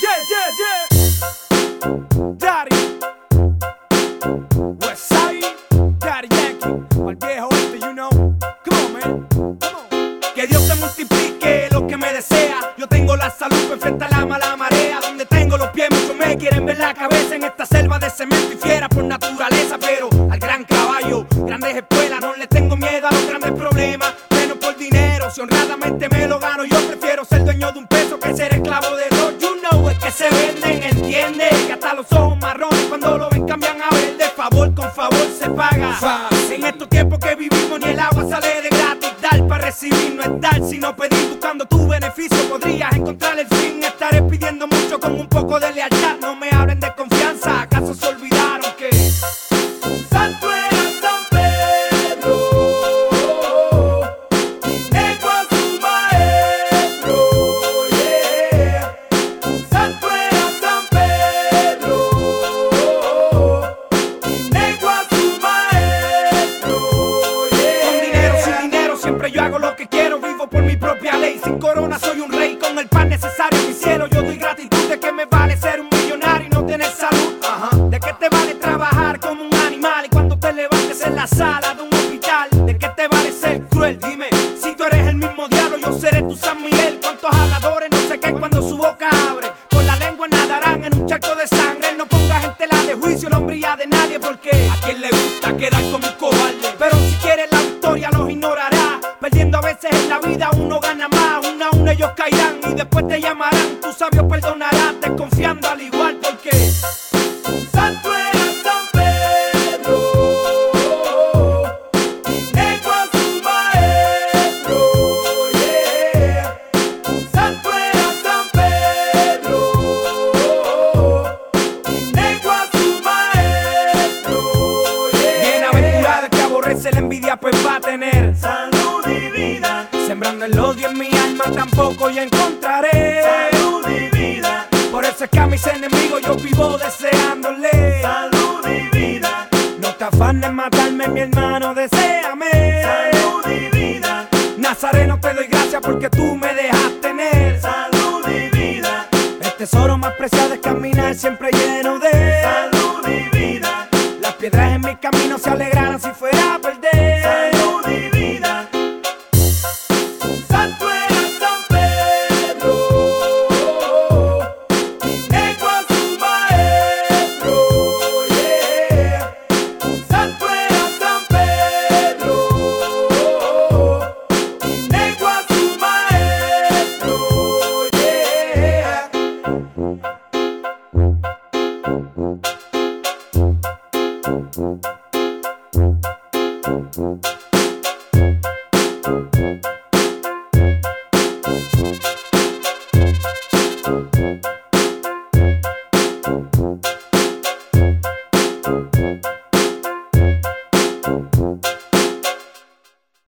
Yeah, yeah, yeah. Daddy. Westside. Daddy Yankee. Al viejo este, you know. Come on, man. Que Dios te multiplique lo que me desea. Yo tengo la salud perfecta, la mala marea. Donde tengo los pies, muchos me quieren ver la cabeza en esta selva de cemento y fiera por naturaleza. Pero al gran caballo, grandes espuelas, no le tengo miedo a los grandes problemas. Menos por dinero, si honradamente que se venden, entiende. Que hasta los ojos marrones cuando lo ven cambian a verde. Favor con favor se paga. En estos tiempos que vivimos, ni el agua sale de gratis. Dar para recibir no es dar, sino pedir buscando tu beneficio. Podrías encontrar el fin, estaré pidiendo mucho con un poco de lealtad. No me hago lo que quiero. Vivo por mi propia ley. Sin corona soy un rey con el pan necesario en mi cielo. Yo doy gratitud de que me vale ser un millonario y no tener salud. De que te vale trabajar como un animal y cuando te levantes en la sala de un hospital. De que te vale ser cruel. Dime, si tú eres el mismo diablo, yo seré tu San Miguel. Cuántos habladores no sé qué cuando su boca abre. Con la lengua nadarán en un charco de sangre. No pongas en tela de juicio la hombría de nadie porque a quien le gusta quedar como un cobarde. Pero si quieres la victoria los ignorará. Veces en la vida uno gana más. Uno a uno ellos caerán y después te llamarán. Tu sabio perdonará desconfiando al igual porque Santo era San Pedro. Nego a su maestro, yeah. Santo era San Pedro. Nego a su maestro, yeah. Bienaventurado el que aborrece la envidia, pues va a tener vida. Sembrando el odio en mi alma, tampoco yo encontraré salud y vida. Por eso es que a mis enemigos yo vivo deseándole salud y vida. No te afanes matarme, mi hermano, deséame salud y vida. Nazareno, te doy gracias porque tú me dejas tener salud y vida. El tesoro más preciado es caminar siempre lleno de salud y vida. Las piedras en mi camino se alegraran si fuera